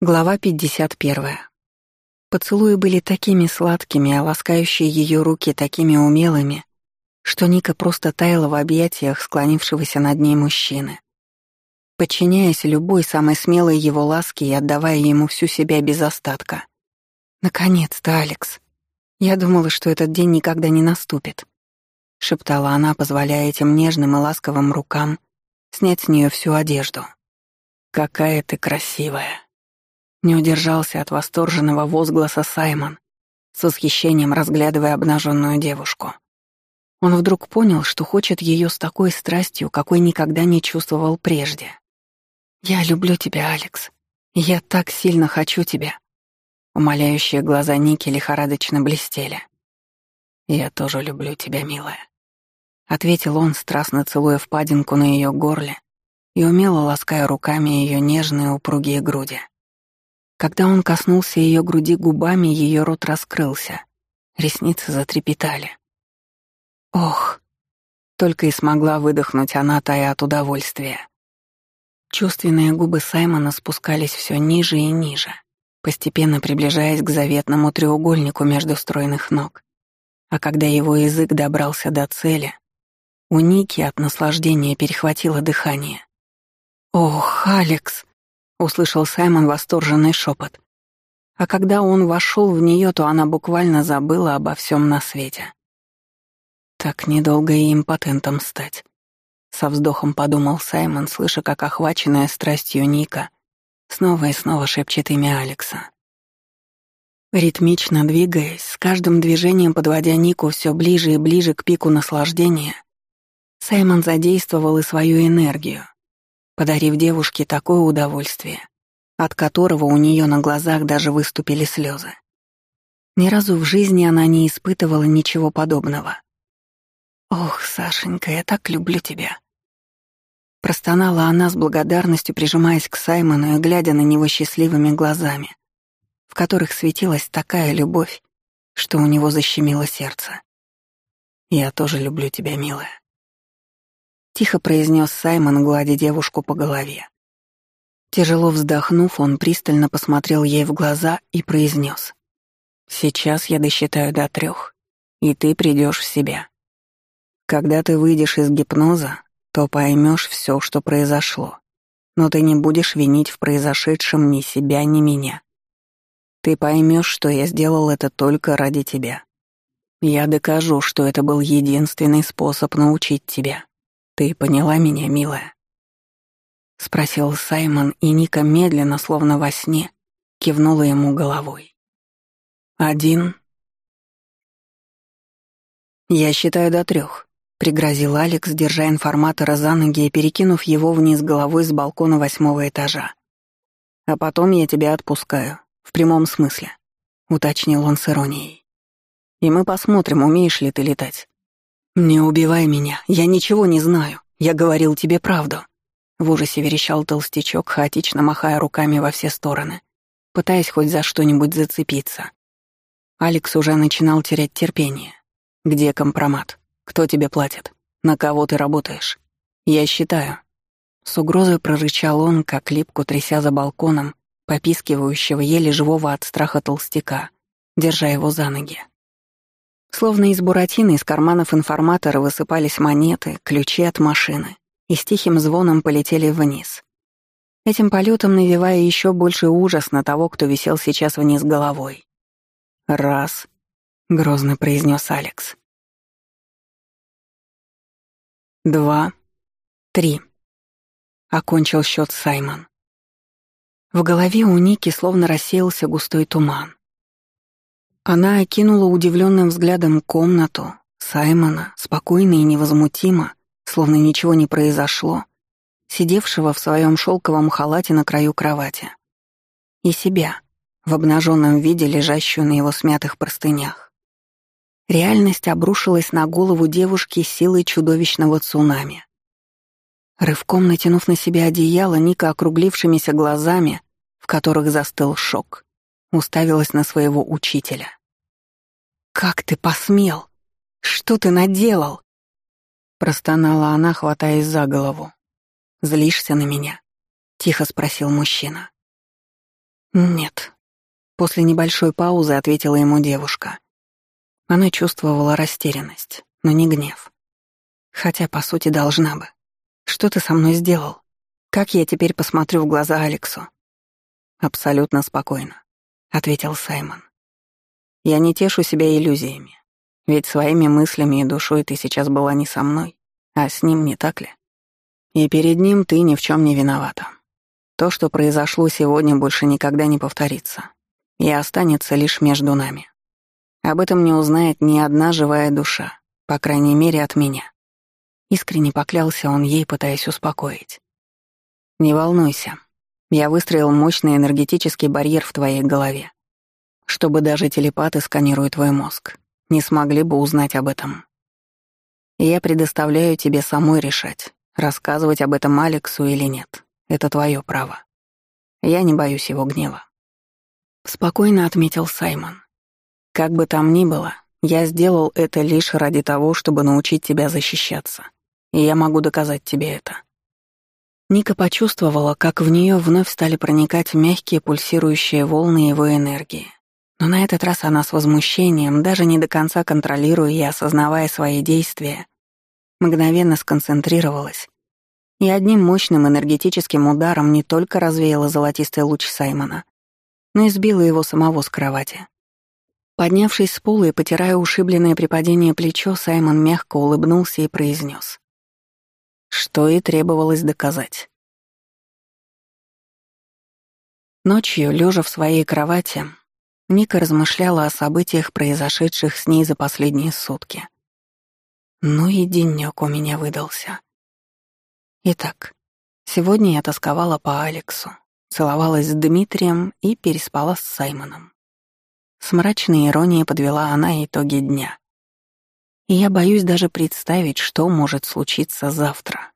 Глава 51. Поцелуи были такими сладкими, а ласкающие ее руки такими умелыми, что Ника просто таяла в объятиях склонившегося над ней мужчины. Подчиняясь любой самой смелой его ласке и отдавая ему всю себя без остатка. «Наконец-то, Алекс. Я думала, что этот день никогда не наступит», — шептала она, позволяя этим нежным и ласковым рукам снять с нее всю одежду. «Какая ты красивая!» Не удержался от восторженного возгласа Саймон, с восхищением разглядывая обнаженную девушку. Он вдруг понял, что хочет ее с такой страстью, какой никогда не чувствовал прежде. «Я люблю тебя, Алекс. Я так сильно хочу тебя». Умоляющие глаза Ники лихорадочно блестели. «Я тоже люблю тебя, милая», — ответил он, страстно целуя впадинку на ее горле и умело лаская руками ее нежные упругие груди. Когда он коснулся ее груди губами, ее рот раскрылся. Ресницы затрепетали. «Ох!» — только и смогла выдохнуть она, тая от удовольствия. Чувственные губы Саймона спускались все ниже и ниже, постепенно приближаясь к заветному треугольнику между стройных ног. А когда его язык добрался до цели, у Ники от наслаждения перехватило дыхание. «Ох, Алекс!» Услышал Саймон восторженный шепот. А когда он вошел в нее, то она буквально забыла обо всем на свете. Так недолго и импотентом стать. Со вздохом подумал Саймон, слыша, как охваченная страстью Ника снова и снова шепчет имя Алекса. Ритмично двигаясь, с каждым движением подводя Нику все ближе и ближе к пику наслаждения, Саймон задействовал и свою энергию, подарив девушке такое удовольствие, от которого у нее на глазах даже выступили слезы. Ни разу в жизни она не испытывала ничего подобного. «Ох, Сашенька, я так люблю тебя!» Простонала она с благодарностью, прижимаясь к Саймону и глядя на него счастливыми глазами, в которых светилась такая любовь, что у него защемило сердце. «Я тоже люблю тебя, милая. Тихо произнес Саймон, гладя девушку по голове. Тяжело вздохнув, он пристально посмотрел ей в глаза и произнес: «Сейчас я досчитаю до трех, и ты придешь в себя. Когда ты выйдешь из гипноза, то поймешь все, что произошло, но ты не будешь винить в произошедшем ни себя, ни меня. Ты поймешь, что я сделал это только ради тебя. Я докажу, что это был единственный способ научить тебя. «Ты поняла меня, милая?» — спросил Саймон, и Ника медленно, словно во сне, кивнула ему головой. «Один...» «Я считаю до трех», — пригрозил Алекс, держа информатора за ноги и перекинув его вниз головой с балкона восьмого этажа. «А потом я тебя отпускаю, в прямом смысле», — уточнил он с иронией. «И мы посмотрим, умеешь ли ты летать. «Не убивай меня, я ничего не знаю. Я говорил тебе правду». В ужасе верещал толстячок, хаотично махая руками во все стороны, пытаясь хоть за что-нибудь зацепиться. Алекс уже начинал терять терпение. «Где компромат? Кто тебе платит? На кого ты работаешь? Я считаю». С угрозой прорычал он, как липку тряся за балконом, попискивающего еле живого от страха толстяка, держа его за ноги. Словно из буратины из карманов информатора высыпались монеты, ключи от машины и с тихим звоном полетели вниз. Этим полетом навевая еще больше ужас на того, кто висел сейчас вниз головой. «Раз», — грозно произнес Алекс. «Два, три», — окончил счет Саймон. В голове у Ники словно рассеялся густой туман. Она окинула удивленным взглядом комнату, Саймона, спокойно и невозмутимо, словно ничего не произошло, сидевшего в своем шелковом халате на краю кровати. И себя, в обнаженном виде, лежащую на его смятых простынях. Реальность обрушилась на голову девушки силой чудовищного цунами. Рывком натянув на себя одеяло, Ника округлившимися глазами, в которых застыл шок, уставилась на своего учителя. «Как ты посмел? Что ты наделал?» Простонала она, хватаясь за голову. «Злишься на меня?» — тихо спросил мужчина. «Нет». После небольшой паузы ответила ему девушка. Она чувствовала растерянность, но не гнев. Хотя, по сути, должна бы. Что ты со мной сделал? Как я теперь посмотрю в глаза Алексу? Абсолютно спокойно, ответил Саймон. Я не тешу себя иллюзиями. Ведь своими мыслями и душой ты сейчас была не со мной, а с ним, не так ли? И перед ним ты ни в чем не виновата. То, что произошло сегодня, больше никогда не повторится и останется лишь между нами. Об этом не узнает ни одна живая душа, по крайней мере, от меня. Искренне поклялся он ей, пытаясь успокоить. «Не волнуйся. Я выстроил мощный энергетический барьер в твоей голове, чтобы даже телепаты, сканируя твой мозг, не смогли бы узнать об этом. Я предоставляю тебе самой решать, рассказывать об этом Алексу или нет. Это твое право. Я не боюсь его гнева. Спокойно отметил Саймон. Как бы там ни было, я сделал это лишь ради того, чтобы научить тебя защищаться. И я могу доказать тебе это. Ника почувствовала, как в нее вновь стали проникать мягкие пульсирующие волны его энергии. Но на этот раз она с возмущением, даже не до конца контролируя и осознавая свои действия, мгновенно сконцентрировалась и одним мощным энергетическим ударом не только развеяла золотистый луч Саймона, но и сбила его самого с кровати. Поднявшись с пола и потирая ушибленное при падении плечо, Саймон мягко улыбнулся и произнес: Что и требовалось доказать. Ночью, лежа в своей кровати, Ника размышляла о событиях, произошедших с ней за последние сутки. Ну и денёк у меня выдался. Итак, сегодня я тосковала по Алексу целовалась с Дмитрием и переспала с Саймоном. С мрачной иронией подвела она итоги дня. И я боюсь даже представить, что может случиться завтра.